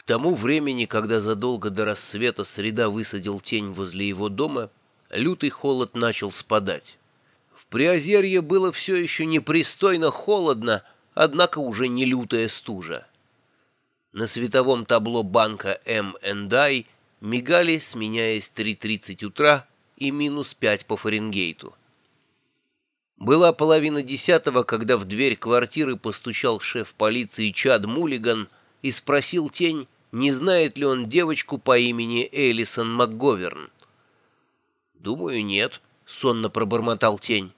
К тому времени, когда задолго до рассвета среда высадил тень возле его дома, лютый холод начал спадать. В Приозерье было все еще непристойно холодно, однако уже не лютая стужа. На световом табло банка M&I мигали, сменяясь 3.30 утра и минус 5 по Фаренгейту. Была половина десятого, когда в дверь квартиры постучал шеф полиции Чад Мулиган и спросил тень, не знает ли он девочку по имени Элисон МакГоверн. «Думаю, нет», — сонно пробормотал тень.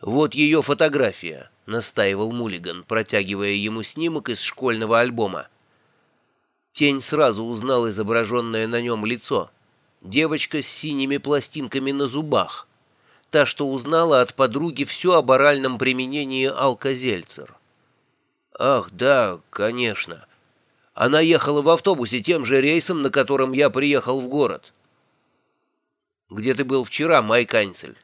«Вот ее фотография», — настаивал Мулиган, протягивая ему снимок из школьного альбома. Тень сразу узнал изображенное на нем лицо. Девочка с синими пластинками на зубах та, что узнала от подруги все об оральном применении алкозельцер. «Ах, да, конечно. Она ехала в автобусе тем же рейсом, на котором я приехал в город». «Где ты был вчера, Майк Ансель?»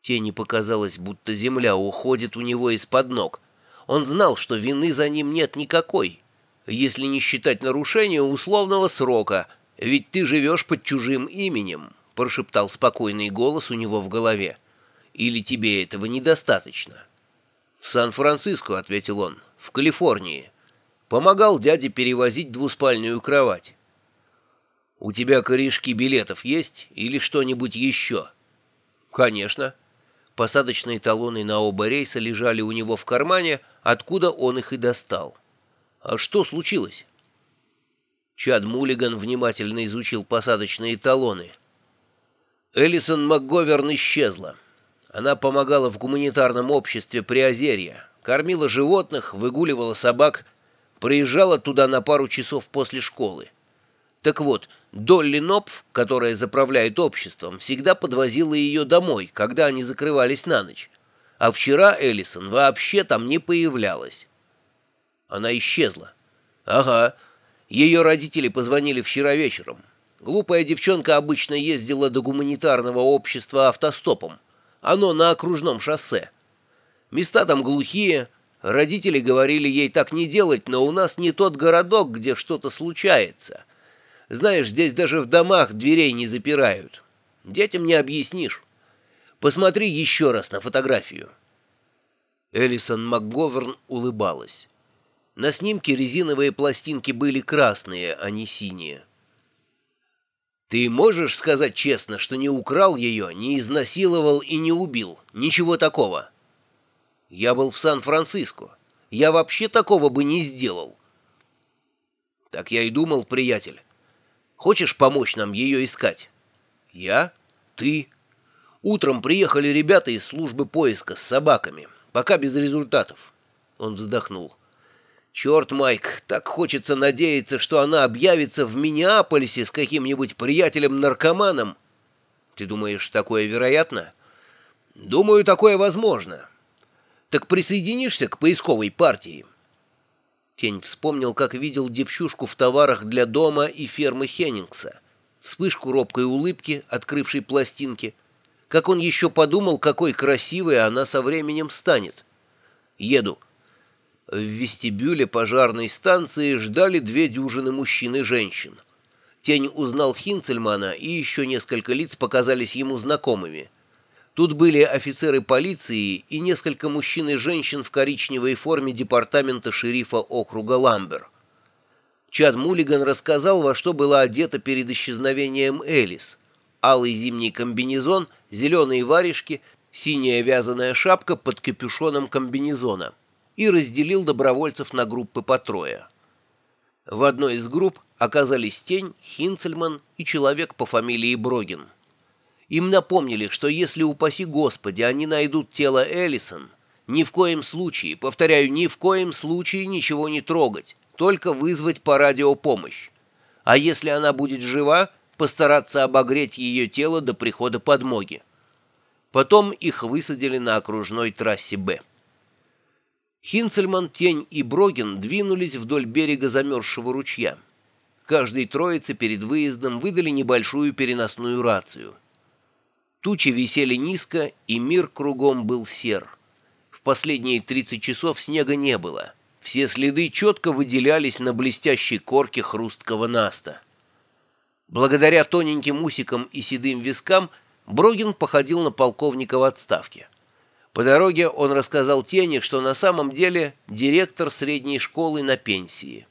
Тени показалось, будто земля уходит у него из-под ног. Он знал, что вины за ним нет никакой, если не считать нарушения условного срока, ведь ты живешь под чужим именем. — прошептал спокойный голос у него в голове. «Или тебе этого недостаточно?» «В Сан-Франциско», — ответил он, — «в Калифорнии. Помогал дяде перевозить двуспальную кровать». «У тебя корешки билетов есть или что-нибудь еще?» «Конечно». Посадочные талоны на оба рейса лежали у него в кармане, откуда он их и достал. «А что случилось?» Чад Мулиган внимательно изучил посадочные талоны — Элисон МакГоверн исчезла. Она помогала в гуманитарном обществе Приозерья, кормила животных, выгуливала собак, приезжала туда на пару часов после школы. Так вот, Долли Нопф, которая заправляет обществом, всегда подвозила ее домой, когда они закрывались на ночь. А вчера Элисон вообще там не появлялась. Она исчезла. Ага. Ее родители позвонили вчера вечером. Глупая девчонка обычно ездила до гуманитарного общества автостопом. Оно на окружном шоссе. Места там глухие. Родители говорили ей так не делать, но у нас не тот городок, где что-то случается. Знаешь, здесь даже в домах дверей не запирают. Детям не объяснишь. Посмотри еще раз на фотографию. Элисон МакГоверн улыбалась. На снимке резиновые пластинки были красные, а не синие. Ты можешь сказать честно, что не украл ее, не изнасиловал и не убил? Ничего такого. Я был в Сан-Франциско. Я вообще такого бы не сделал. Так я и думал, приятель. Хочешь помочь нам ее искать? Я? Ты? Утром приехали ребята из службы поиска с собаками. Пока без результатов. Он вздохнул. «Черт, Майк, так хочется надеяться, что она объявится в Миннеаполисе с каким-нибудь приятелем-наркоманом. Ты думаешь, такое вероятно?» «Думаю, такое возможно. Так присоединишься к поисковой партии?» Тень вспомнил, как видел девчушку в товарах для дома и фермы Хеннингса, вспышку робкой улыбки, открывшей пластинки, как он еще подумал, какой красивой она со временем станет. «Еду». В вестибюле пожарной станции ждали две дюжины мужчин и женщин. Тень узнал Хинцельмана, и еще несколько лиц показались ему знакомыми. Тут были офицеры полиции и несколько мужчин и женщин в коричневой форме департамента шерифа округа Ламбер. Чад Мулиган рассказал, во что была одета перед исчезновением Элис. Алый зимний комбинезон, зеленые варежки, синяя вязаная шапка под капюшоном комбинезона и разделил добровольцев на группы по трое. В одной из групп оказались Тень, Хинцельман и человек по фамилии Брогин. Им напомнили, что если, упаси Господи, они найдут тело Эллисон, ни в коем случае, повторяю, ни в коем случае ничего не трогать, только вызвать по радио помощь. А если она будет жива, постараться обогреть ее тело до прихода подмоги. Потом их высадили на окружной трассе «Б». Хинцельман, Тень и Брогин двинулись вдоль берега замерзшего ручья. Каждой троице перед выездом выдали небольшую переносную рацию. Тучи висели низко, и мир кругом был сер. В последние 30 часов снега не было. Все следы четко выделялись на блестящей корке хрусткого наста. Благодаря тоненьким усикам и седым вискам Брогин походил на полковника в отставке. По дороге он рассказал Тене, что на самом деле директор средней школы на пенсии.